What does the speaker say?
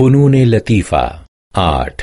فنون لطیفہ آٹھ۔